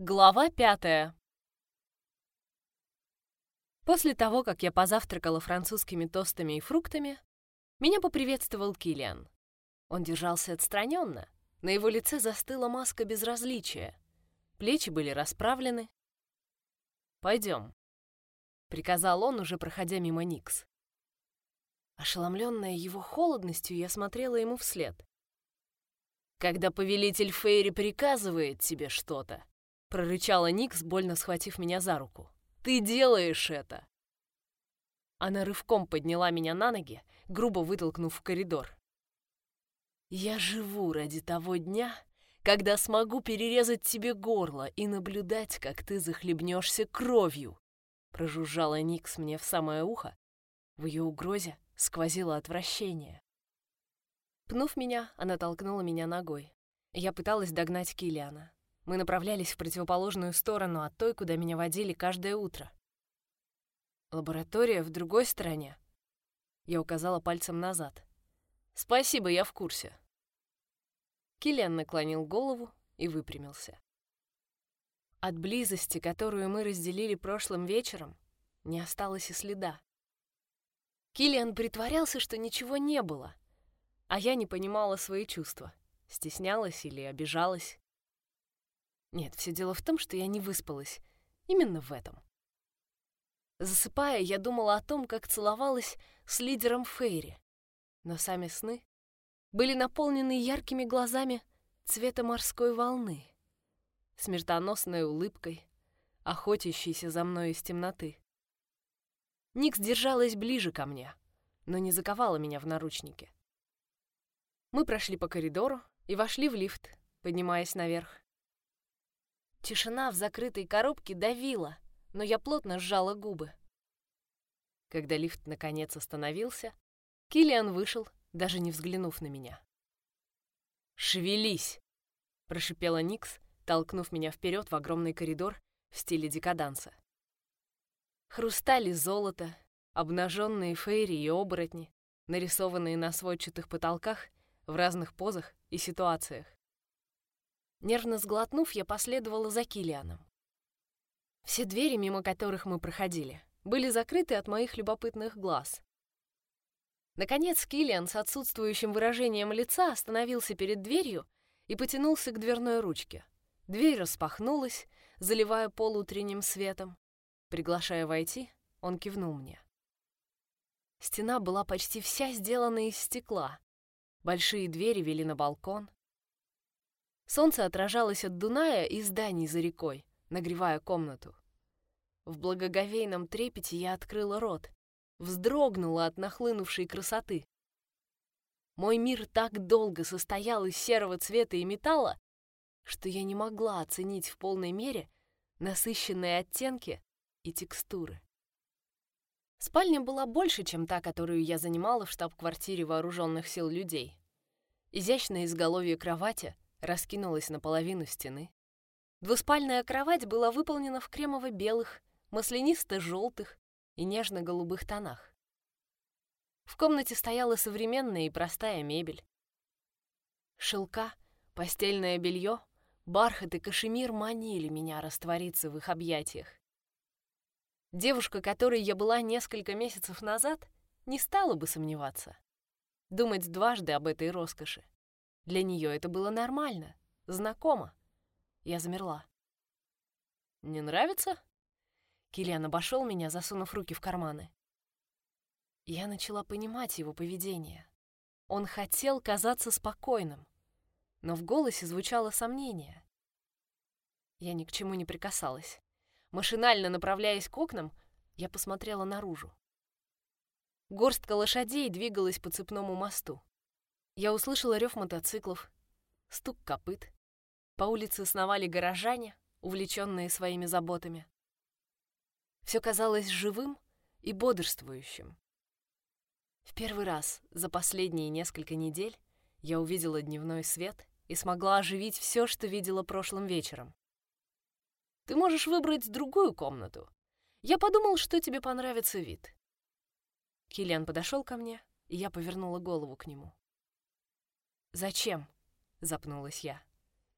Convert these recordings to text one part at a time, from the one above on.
Глава пятая. После того, как я позавтракала французскими тостами и фруктами, меня поприветствовал Килиан. Он держался отстраненно, на его лице застыла маска безразличия, плечи были расправлены. «Пойдем», — приказал он, уже проходя мимо Никс. Ошеломленная его холодностью, я смотрела ему вслед. «Когда повелитель Фейри приказывает тебе что-то, прорычала Никс, больно схватив меня за руку. «Ты делаешь это!» Она рывком подняла меня на ноги, грубо вытолкнув в коридор. «Я живу ради того дня, когда смогу перерезать тебе горло и наблюдать, как ты захлебнешься кровью!» Прожужжала Никс мне в самое ухо. В ее угрозе сквозило отвращение. Пнув меня, она толкнула меня ногой. Я пыталась догнать Килиана. Мы направлялись в противоположную сторону от той, куда меня водили каждое утро. Лаборатория в другой стороне. Я указала пальцем назад. Спасибо, я в курсе. Киллиан наклонил голову и выпрямился. От близости, которую мы разделили прошлым вечером, не осталось и следа. Киллиан притворялся, что ничего не было, а я не понимала свои чувства, стеснялась или обижалась. Нет, все дело в том, что я не выспалась. Именно в этом. Засыпая, я думала о том, как целовалась с лидером Фейри. Но сами сны были наполнены яркими глазами цвета морской волны, смертоносной улыбкой, охотящейся за мной из темноты. Никс держалась ближе ко мне, но не заковала меня в наручники. Мы прошли по коридору и вошли в лифт, поднимаясь наверх. Тишина в закрытой коробке давила, но я плотно сжала губы. Когда лифт наконец остановился, Килиан вышел, даже не взглянув на меня. «Шевелись!» — прошипела Никс, толкнув меня вперед в огромный коридор в стиле декаданса. Хрустали золото, обнаженные фейри и оборотни, нарисованные на сводчатых потолках в разных позах и ситуациях. Нервно сглотнув, я последовала за Килианом. Все двери, мимо которых мы проходили, были закрыты от моих любопытных глаз. Наконец Килиан с отсутствующим выражением лица остановился перед дверью и потянулся к дверной ручке. Дверь распахнулась, заливая пол утренним светом. Приглашая войти, он кивнул мне. Стена была почти вся сделана из стекла. Большие двери вели на балкон. Солнце отражалось от Дуная и зданий за рекой, нагревая комнату. В благоговейном трепете я открыла рот, вздрогнула от нахлынувшей красоты. Мой мир так долго состоял из серого цвета и металла, что я не могла оценить в полной мере насыщенные оттенки и текстуры. Спальня была больше, чем та, которую я занимала в штаб-квартире вооруженных сил людей. Изящное изголовье кровати раскинулась наполовину стены. Двуспальная кровать была выполнена в кремово-белых, маслянисто-желтых и нежно-голубых тонах. В комнате стояла современная и простая мебель. Шелка, постельное белье, бархат и кашемир манили меня раствориться в их объятиях. Девушка, которой я была несколько месяцев назад, не стала бы сомневаться. Думать дважды об этой роскоши. Для нее это было нормально, знакомо. Я замерла. «Не нравится?» Киллиан обошел меня, засунув руки в карманы. Я начала понимать его поведение. Он хотел казаться спокойным, но в голосе звучало сомнение. Я ни к чему не прикасалась. Машинально направляясь к окнам, я посмотрела наружу. Горстка лошадей двигалась по цепному мосту. Я услышала рев мотоциклов, стук копыт. По улице сновали горожане, увлеченные своими заботами. Все казалось живым и бодрствующим. В первый раз за последние несколько недель я увидела дневной свет и смогла оживить все, что видела прошлым вечером. Ты можешь выбрать другую комнату. Я подумал, что тебе понравится вид. Киллиан подошел ко мне, и я повернула голову к нему. «Зачем?» — запнулась я.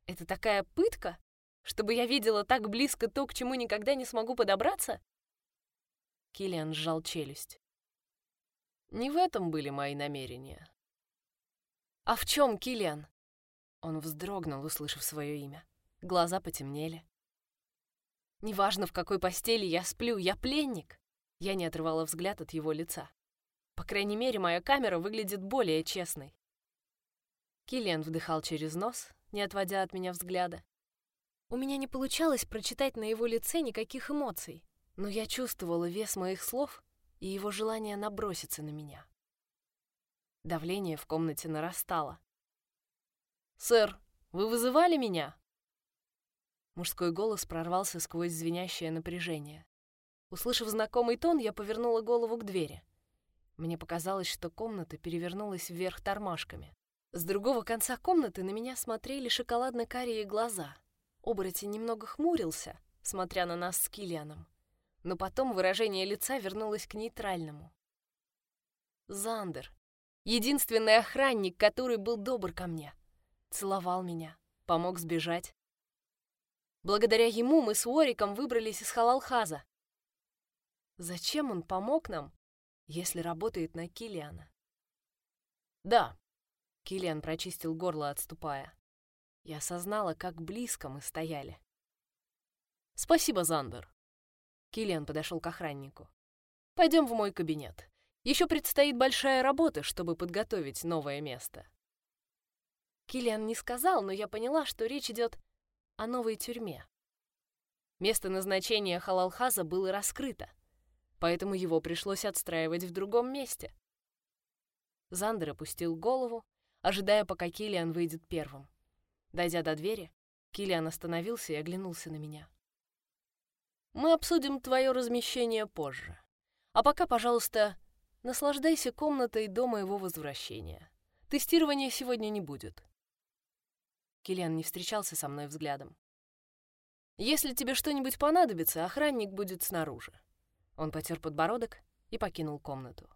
«Это такая пытка, Чтобы я видела так близко то, к чему никогда не смогу подобраться? Киллиан сжал челюсть. Не в этом были мои намерения. А в чем, Киллиан? Он вздрогнул, услышав свое имя. Глаза потемнели. Неважно, в какой постели я сплю, я пленник. Я не отрывала взгляд от его лица. По крайней мере, моя камера выглядит более честной. Киллиан вдыхал через нос, не отводя от меня взгляда. У меня не получалось прочитать на его лице никаких эмоций, но я чувствовала вес моих слов и его желание наброситься на меня. Давление в комнате нарастало. «Сэр, вы вызывали меня?» Мужской голос прорвался сквозь звенящее напряжение. Услышав знакомый тон, я повернула голову к двери. Мне показалось, что комната перевернулась вверх тормашками. С другого конца комнаты на меня смотрели шоколадно-карие глаза. Оборотень немного хмурился, смотря на нас с Киллианом. Но потом выражение лица вернулось к нейтральному. Зандер. Единственный охранник, который был добр ко мне. Целовал меня, помог сбежать. Благодаря ему мы с Уориком выбрались из Халалхаза. Зачем он помог нам, если работает на Килиана? Да, Килиан прочистил горло, отступая. Я осознала, как близко мы стояли. Спасибо, Зандер. Килиан подошел к охраннику. Пойдем в мой кабинет. Еще предстоит большая работа, чтобы подготовить новое место. Килиан не сказал, но я поняла, что речь идет о новой тюрьме. Место назначения Халалхаза было раскрыто, поэтому его пришлось отстраивать в другом месте. Зандер опустил голову, ожидая, пока Килиан выйдет первым. Дойдя до двери, Килиан остановился и оглянулся на меня. «Мы обсудим твое размещение позже. А пока, пожалуйста, наслаждайся комнатой до моего возвращения. Тестирования сегодня не будет. Киллиан не встречался со мной взглядом. «Если тебе что-нибудь понадобится, охранник будет снаружи». Он потер подбородок и покинул комнату.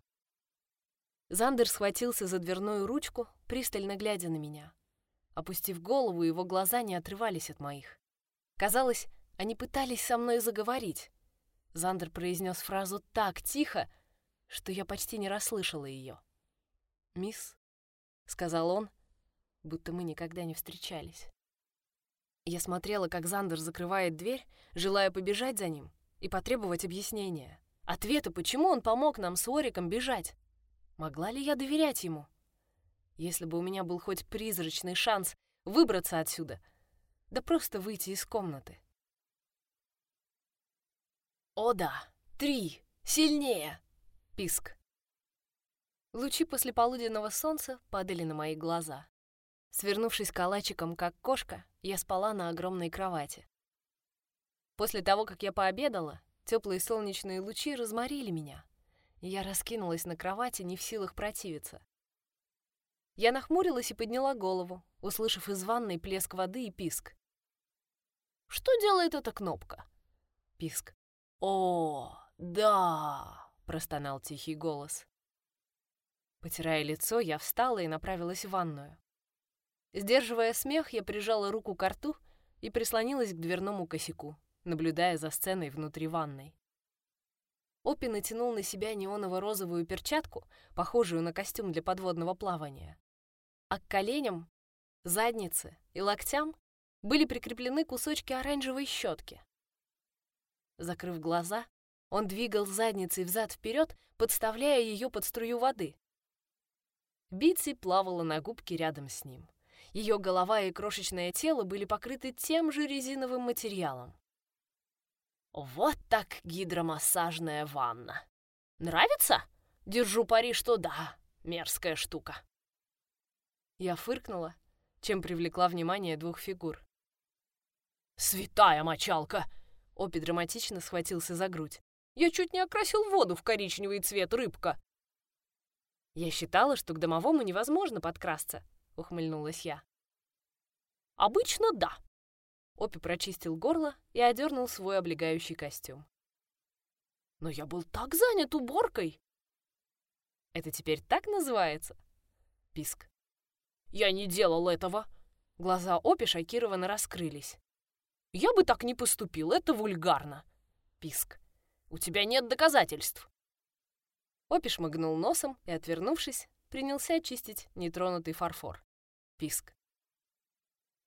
Зандер схватился за дверную ручку, пристально глядя на меня. Опустив голову, его глаза не отрывались от моих. Казалось, они пытались со мной заговорить. Зандер произнес фразу так тихо, что я почти не расслышала ее. «Мисс», — сказал он, будто мы никогда не встречались. Я смотрела, как Зандер закрывает дверь, желая побежать за ним и потребовать объяснения. Ответа, почему он помог нам с Ориком бежать. Могла ли я доверять ему? Если бы у меня был хоть призрачный шанс выбраться отсюда, да просто выйти из комнаты. «О да! Три! Сильнее!» — писк. Лучи послеполуденного солнца падали на мои глаза. Свернувшись калачиком, как кошка, я спала на огромной кровати. После того, как я пообедала, теплые солнечные лучи разморили меня, я раскинулась на кровати, не в силах противиться. Я нахмурилась и подняла голову, услышав из ванной плеск воды и писк. «Что делает эта кнопка?» Писк. «О, да!» — простонал тихий голос. Потирая лицо, я встала и направилась в ванную. Сдерживая смех, я прижала руку к рту и прислонилась к дверному косяку, наблюдая за сценой внутри ванной. Опи натянул на себя неоново-розовую перчатку, похожую на костюм для подводного плавания. А к коленям, заднице и локтям были прикреплены кусочки оранжевой щетки. Закрыв глаза, он двигал задницей взад-вперед, подставляя ее под струю воды. Битси плавала на губке рядом с ним. Ее голова и крошечное тело были покрыты тем же резиновым материалом. Вот так гидромассажная ванна. Нравится? Держу пари, что да, мерзкая штука. Я фыркнула, чем привлекла внимание двух фигур. «Святая мочалка!» Опи драматично схватился за грудь. «Я чуть не окрасил воду в коричневый цвет, рыбка!» «Я считала, что к домовому невозможно подкрасться», — ухмыльнулась я. «Обычно да». Опи прочистил горло и одернул свой облегающий костюм. «Но я был так занят уборкой!» «Это теперь так называется?» Писк. «Я не делал этого!» Глаза Опи шокированно раскрылись. Я бы так не поступил, это вульгарно. Писк. У тебя нет доказательств. Опи шмыгнул носом и, отвернувшись, принялся очистить нетронутый фарфор. Писк.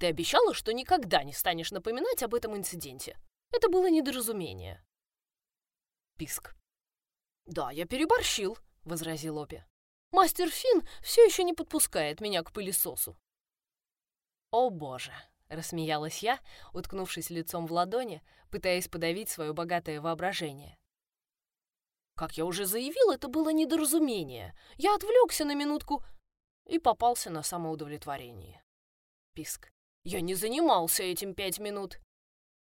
Ты обещала, что никогда не станешь напоминать об этом инциденте. Это было недоразумение. Писк. Да, я переборщил, возразил Опи. Мастер Фин все еще не подпускает меня к пылесосу. О боже, рассмеялась я, уткнувшись лицом в ладони, пытаясь подавить свое богатое воображение. Как я уже заявил, это было недоразумение. Я отвлекся на минутку и попался на самоудовлетворение. Писк. Я не занимался этим пять минут.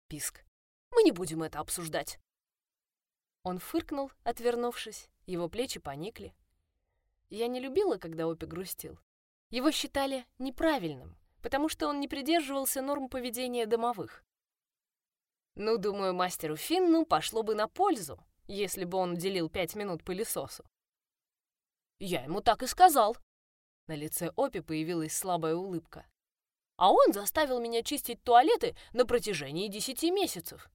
Писк. Мы не будем это обсуждать. Он фыркнул, отвернувшись, его плечи поникли. Я не любила, когда Опи грустил. Его считали неправильным, потому что он не придерживался норм поведения домовых. Ну, думаю, мастеру Финну пошло бы на пользу, если бы он уделил пять минут пылесосу. Я ему так и сказал. На лице Опи появилась слабая улыбка. А он заставил меня чистить туалеты на протяжении десяти месяцев.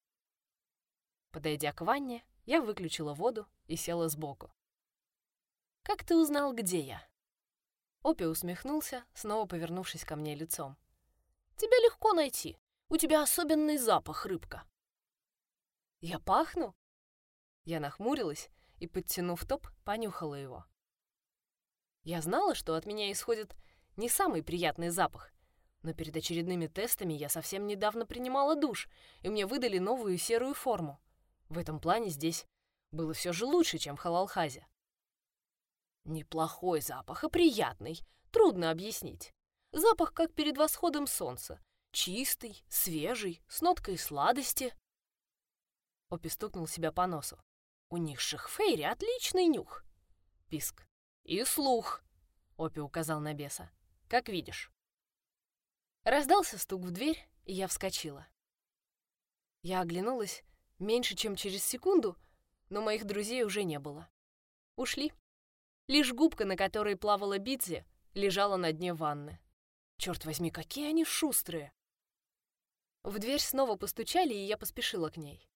Подойдя к ванне, я выключила воду и села сбоку. «Как ты узнал, где я?» Опи усмехнулся, снова повернувшись ко мне лицом. «Тебя легко найти. У тебя особенный запах, рыбка». «Я пахну?» Я нахмурилась и, подтянув топ, понюхала его. Я знала, что от меня исходит не самый приятный запах, но перед очередными тестами я совсем недавно принимала душ, и мне выдали новую серую форму. В этом плане здесь было все же лучше, чем в Халалхазе. Неплохой запах, а приятный. Трудно объяснить. Запах, как перед восходом солнца. Чистый, свежий, с ноткой сладости. Опи стукнул себя по носу. У них шихфейри отличный нюх. Писк. И слух. Опи указал на беса. Как видишь. Раздался стук в дверь, и я вскочила. Я оглянулась меньше, чем через секунду, но моих друзей уже не было. Ушли. Лишь губка, на которой плавала Бидзи, лежала на дне ванны. Черт возьми, какие они шустрые! В дверь снова постучали, и я поспешила к ней.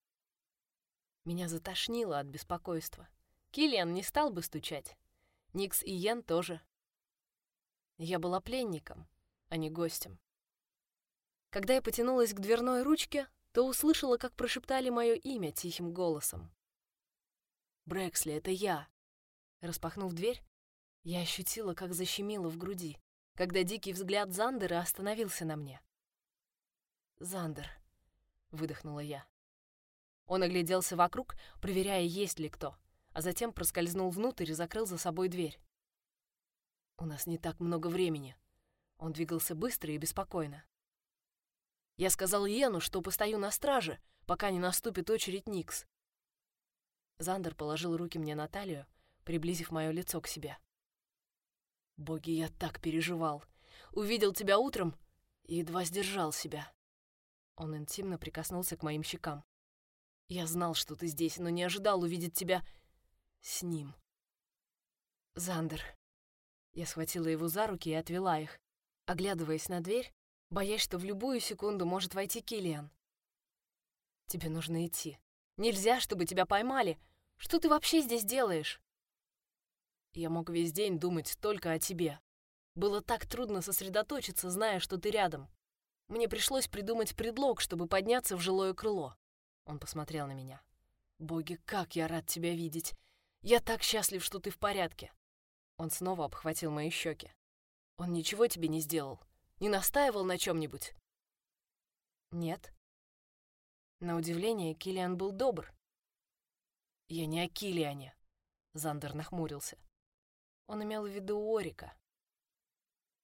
Меня затошнило от беспокойства. Киллиан не стал бы стучать. Никс и Йен тоже. Я была пленником, а не гостем. Когда я потянулась к дверной ручке, то услышала, как прошептали мое имя тихим голосом. «Брэксли, это я!» Распахнув дверь, я ощутила, как защемило в груди, когда дикий взгляд Зандера остановился на мне. «Зандер», — выдохнула я. Он огляделся вокруг, проверяя, есть ли кто, а затем проскользнул внутрь и закрыл за собой дверь. «У нас не так много времени». Он двигался быстро и беспокойно. Я сказал Йену, что постою на страже, пока не наступит очередь Никс. Зандер положил руки мне на талию, приблизив мое лицо к себе. «Боги, я так переживал. Увидел тебя утром и едва сдержал себя». Он интимно прикоснулся к моим щекам. «Я знал, что ты здесь, но не ожидал увидеть тебя с ним». «Зандер». Я схватила его за руки и отвела их, оглядываясь на дверь, боясь, что в любую секунду может войти Килиан. «Тебе нужно идти. Нельзя, чтобы тебя поймали. Что ты вообще здесь делаешь?» Я мог весь день думать только о тебе. Было так трудно сосредоточиться, зная, что ты рядом. Мне пришлось придумать предлог, чтобы подняться в жилое крыло. Он посмотрел на меня. «Боги, как я рад тебя видеть! Я так счастлив, что ты в порядке!» Он снова обхватил мои щеки. «Он ничего тебе не сделал? Не настаивал на чем-нибудь?» «Нет». На удивление, Килиан был добр. «Я не о Килиане», — Зандер нахмурился. Он имел в виду Орика.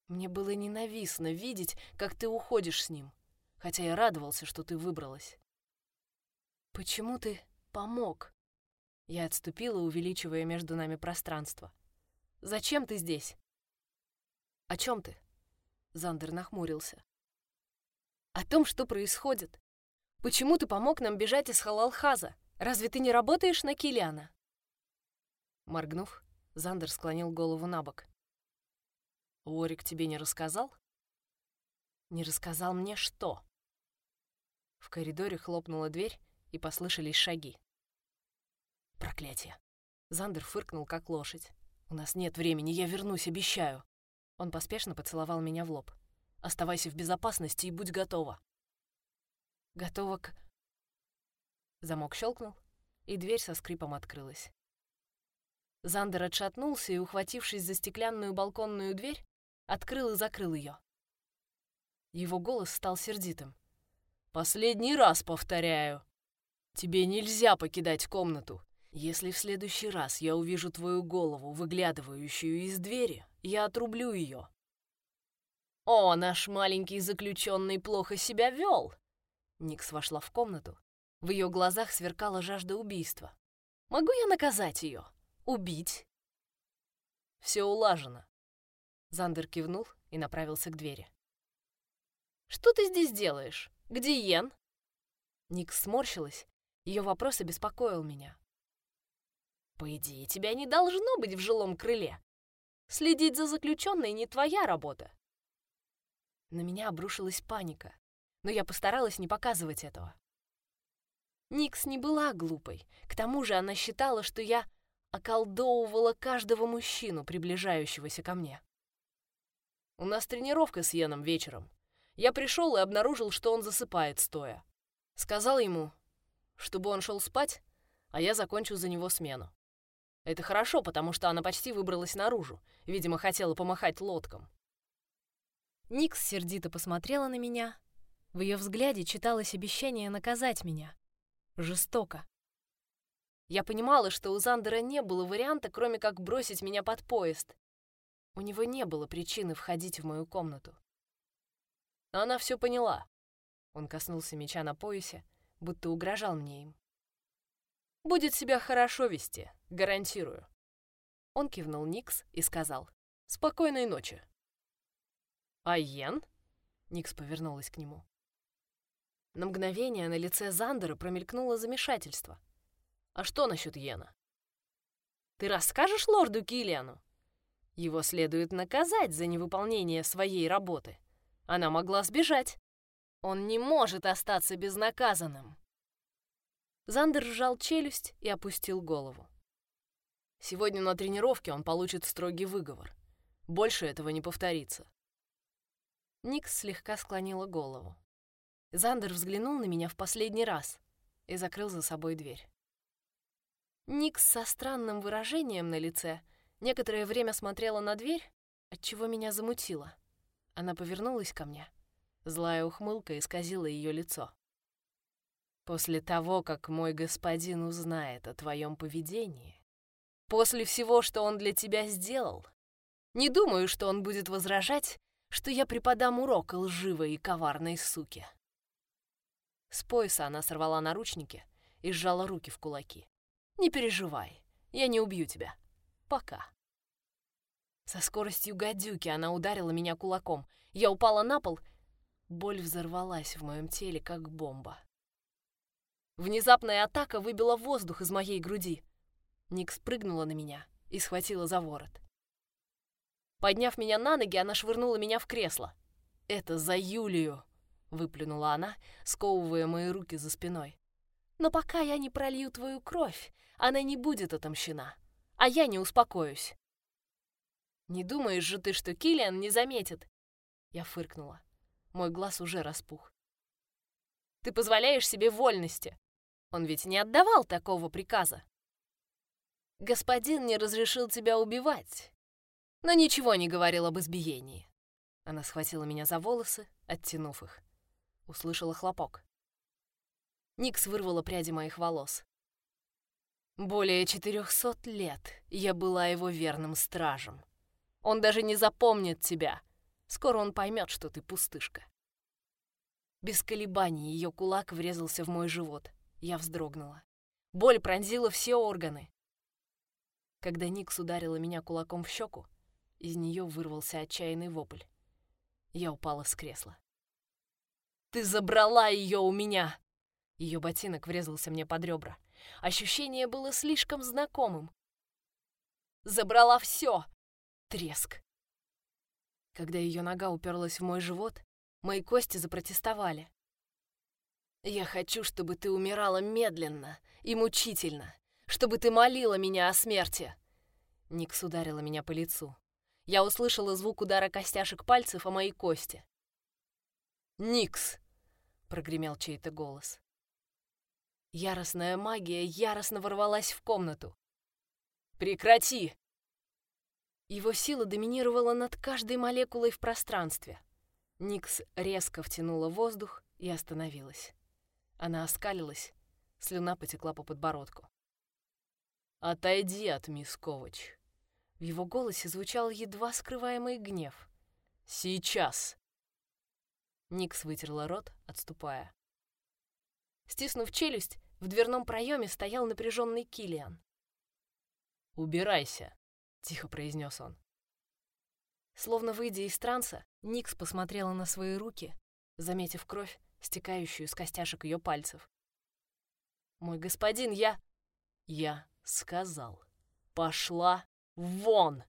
Мне было ненавистно видеть, как ты уходишь с ним, хотя я радовался, что ты выбралась. Почему ты помог? Я отступила, увеличивая между нами пространство. Зачем ты здесь? О чем ты? Зандер нахмурился. О том, что происходит. Почему ты помог нам бежать из Халалхаза? Разве ты не работаешь на Килиана? Моргнув, Зандер склонил голову на бок. «Орик тебе не рассказал?» «Не рассказал мне что?» В коридоре хлопнула дверь, и послышались шаги. Проклятие. Зандер фыркнул, как лошадь. «У нас нет времени, я вернусь, обещаю». Он поспешно поцеловал меня в лоб. «Оставайся в безопасности и будь готова». «Готова к...» Замок щелкнул, и дверь со скрипом открылась. Зандер отшатнулся и, ухватившись за стеклянную балконную дверь, открыл и закрыл ее. Его голос стал сердитым. «Последний раз повторяю. Тебе нельзя покидать комнату. Если в следующий раз я увижу твою голову, выглядывающую из двери, я отрублю ее». «О, наш маленький заключенный плохо себя вел!» Никс вошла в комнату. В ее глазах сверкала жажда убийства. «Могу я наказать ее? Убить?» «Все улажено». Зандер кивнул и направился к двери. «Что ты здесь делаешь? Где Йен?» Никс сморщилась. Ее вопрос обеспокоил меня. «По идее, тебя не должно быть в жилом крыле. Следить за заключенной не твоя работа». На меня обрушилась паника, но я постаралась не показывать этого. Никс не была глупой. К тому же она считала, что я околдовывала каждого мужчину, приближающегося ко мне. «У нас тренировка с Йеном вечером. Я пришел и обнаружил, что он засыпает стоя. Сказал ему, чтобы он шел спать, а я закончу за него смену. Это хорошо, потому что она почти выбралась наружу, видимо, хотела помахать лодкам. Никс сердито посмотрела на меня. В ее взгляде читалось обещание наказать меня. Жестоко. Я понимала, что у Зандера не было варианта, кроме как бросить меня под поезд. У него не было причины входить в мою комнату. Она все поняла. Он коснулся меча на поясе, будто угрожал мне им. «Будет себя хорошо вести, гарантирую». Он кивнул Никс и сказал «Спокойной ночи». «А Йен?» Никс повернулась к нему. На мгновение на лице Зандера промелькнуло замешательство. «А что насчет Йена?» «Ты расскажешь лорду Киллиану? Его следует наказать за невыполнение своей работы. Она могла сбежать. Он не может остаться безнаказанным». Зандер сжал челюсть и опустил голову. Сегодня на тренировке он получит строгий выговор. Больше этого не повторится. Никс слегка склонила голову. Зандер взглянул на меня в последний раз и закрыл за собой дверь. Никс со странным выражением на лице некоторое время смотрела на дверь, отчего меня замутило. Она повернулась ко мне. Злая ухмылка исказила ее лицо. «После того, как мой господин узнает о твоем поведении, после всего, что он для тебя сделал, не думаю, что он будет возражать, что я преподам урок лживой и коварной суке». С пояса она сорвала наручники и сжала руки в кулаки. «Не переживай, я не убью тебя. Пока». Со скоростью гадюки она ударила меня кулаком. Я упала на пол. Боль взорвалась в моем теле, как бомба. Внезапная атака выбила воздух из моей груди. Ник спрыгнула на меня и схватила за ворот. Подняв меня на ноги, она швырнула меня в кресло. «Это за Юлию!» — выплюнула она, сковывая мои руки за спиной. «Но пока я не пролью твою кровь, она не будет отомщена, а я не успокоюсь». «Не думаешь же ты, что Киллиан не заметит?» Я фыркнула. Мой глаз уже распух. «Ты позволяешь себе вольности. Он ведь не отдавал такого приказа». «Господин не разрешил тебя убивать, но ничего не говорил об избиении». Она схватила меня за волосы, оттянув их. Услышала хлопок. Никс вырвала пряди моих волос. Более четырехсот лет я была его верным стражем. Он даже не запомнит тебя. Скоро он поймет, что ты пустышка. Без колебаний ее кулак врезался в мой живот. Я вздрогнула. Боль пронзила все органы. Когда Никс ударила меня кулаком в щеку, из нее вырвался отчаянный вопль. Я упала с кресла. Ты забрала ее у меня!» Ее ботинок врезался мне под ребра. Ощущение было слишком знакомым. «Забрала все!» Треск. Когда ее нога уперлась в мой живот, мои кости запротестовали. Я хочу, чтобы ты умирала медленно и мучительно, чтобы ты молила меня о смерти. Никс ударила меня по лицу. Я услышала звук удара костяшек пальцев о мои кости. «Никс!» — прогремел чей-то голос. Яростная магия яростно ворвалась в комнату. «Прекрати!» Его сила доминировала над каждой молекулой в пространстве. Никс резко втянула воздух и остановилась. Она оскалилась, слюна потекла по подбородку. «Отойди от мисс Ковач». В его голосе звучал едва скрываемый гнев. «Сейчас!» Никс вытерла рот, отступая. Стиснув челюсть, в дверном проеме стоял напряженный Килиан. «Убирайся», — тихо произнес он. Словно выйдя из транса, Никс посмотрела на свои руки, заметив кровь, стекающую с костяшек ее пальцев. «Мой господин, я...» «Я сказал. Пошла вон!»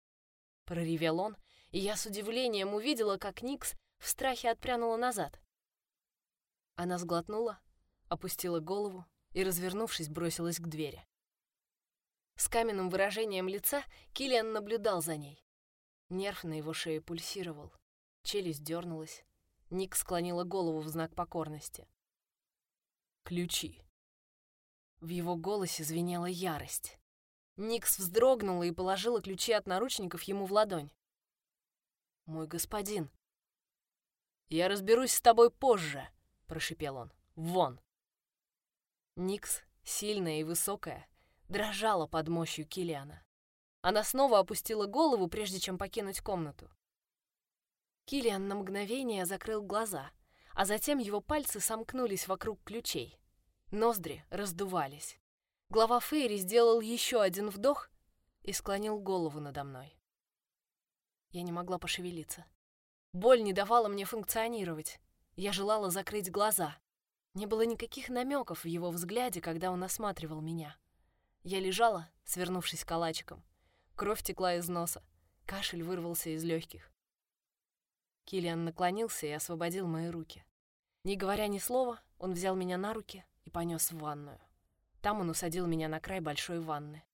Проревел он, и я с удивлением увидела, как Никс в страхе отпрянула назад. Она сглотнула, опустила голову и, развернувшись, бросилась к двери. С каменным выражением лица Килиан наблюдал за ней. Нерв на его шее пульсировал, челюсть дернулась, Ник склонила голову в знак покорности. «Ключи». В его голосе звенела ярость. Никс вздрогнула и положила ключи от наручников ему в ладонь. «Мой господин». «Я разберусь с тобой позже», — прошипел он. «Вон». Никс, сильная и высокая, дрожала под мощью Килиана. Она снова опустила голову, прежде чем покинуть комнату. Килиан на мгновение закрыл глаза, а затем его пальцы сомкнулись вокруг ключей. Ноздри раздувались. Глава Фейри сделал еще один вдох и склонил голову надо мной. Я не могла пошевелиться. Боль не давала мне функционировать. Я желала закрыть глаза. Не было никаких намеков в его взгляде, когда он осматривал меня. Я лежала, свернувшись калачиком. Кровь текла из носа. Кашель вырвался из легких. Килиан наклонился и освободил мои руки. Не говоря ни слова, он взял меня на руки и понес в ванную. Там он усадил меня на край большой ванны.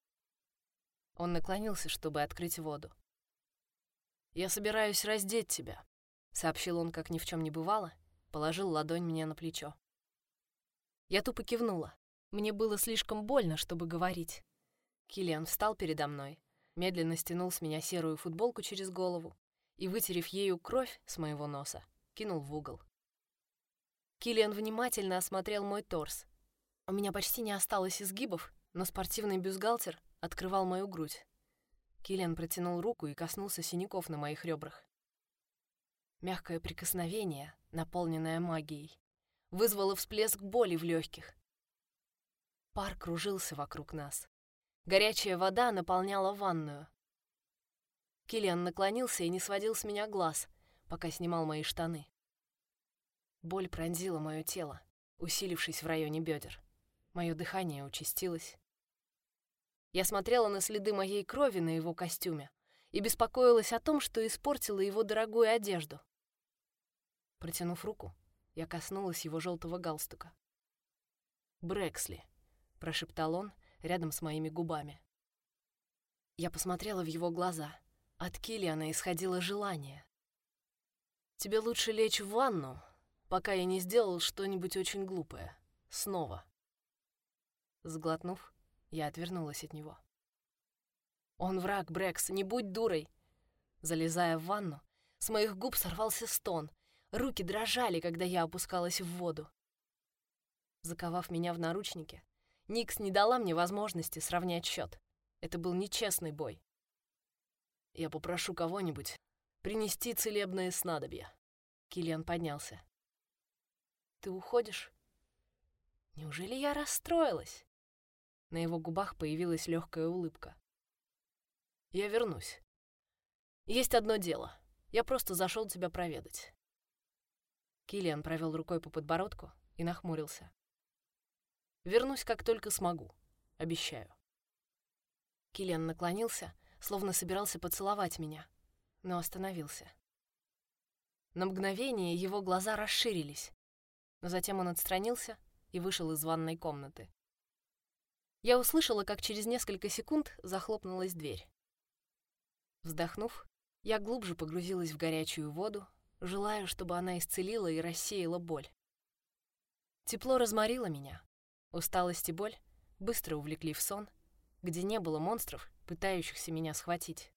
Он наклонился, чтобы открыть воду. «Я собираюсь раздеть тебя», — сообщил он, как ни в чем не бывало, положил ладонь мне на плечо. Я тупо кивнула. Мне было слишком больно, чтобы говорить. Килиан встал передо мной, медленно стянул с меня серую футболку через голову, и, вытерев ею кровь с моего носа, кинул в угол. Киллиан внимательно осмотрел мой торс. У меня почти не осталось изгибов, но спортивный бюстгальтер открывал мою грудь. Киллиан протянул руку и коснулся синяков на моих ребрах. Мягкое прикосновение, наполненное магией, вызвало всплеск боли в легких. Пар кружился вокруг нас. Горячая вода наполняла ванную. Киллиан наклонился и не сводил с меня глаз, пока снимал мои штаны. Боль пронзила мое тело, усилившись в районе бедер. Мое дыхание участилось. Я смотрела на следы моей крови на его костюме и беспокоилась о том, что испортила его дорогую одежду. Протянув руку, я коснулась его желтого галстука. «Брэксли», — прошептал он рядом с моими губами. Я посмотрела в его глаза. От Килиана исходило желание. «Тебе лучше лечь в ванну, пока я не сделал что-нибудь очень глупое. Снова». Сглотнув, я отвернулась от него. «Он враг, Брекс, не будь дурой!» Залезая в ванну, с моих губ сорвался стон. Руки дрожали, когда я опускалась в воду. Заковав меня в наручники, Никс не дала мне возможности сравнять счет. Это был нечестный бой. Я попрошу кого-нибудь принести целебное снадобье. Килиан поднялся. Ты уходишь? Неужели я расстроилась? На его губах появилась легкая улыбка. Я вернусь. Есть одно дело. Я просто зашел тебя проведать. Килиан провел рукой по подбородку и нахмурился. Вернусь, как только смогу. Обещаю. Килиан наклонился, словно собирался поцеловать меня, но остановился. На мгновение его глаза расширились, но затем он отстранился и вышел из ванной комнаты. Я услышала, как через несколько секунд захлопнулась дверь. Вздохнув, я глубже погрузилась в горячую воду, желая, чтобы она исцелила и рассеяла боль. Тепло разморило меня. Усталость и боль быстро увлекли в сон, где не было монстров, пытающихся меня схватить.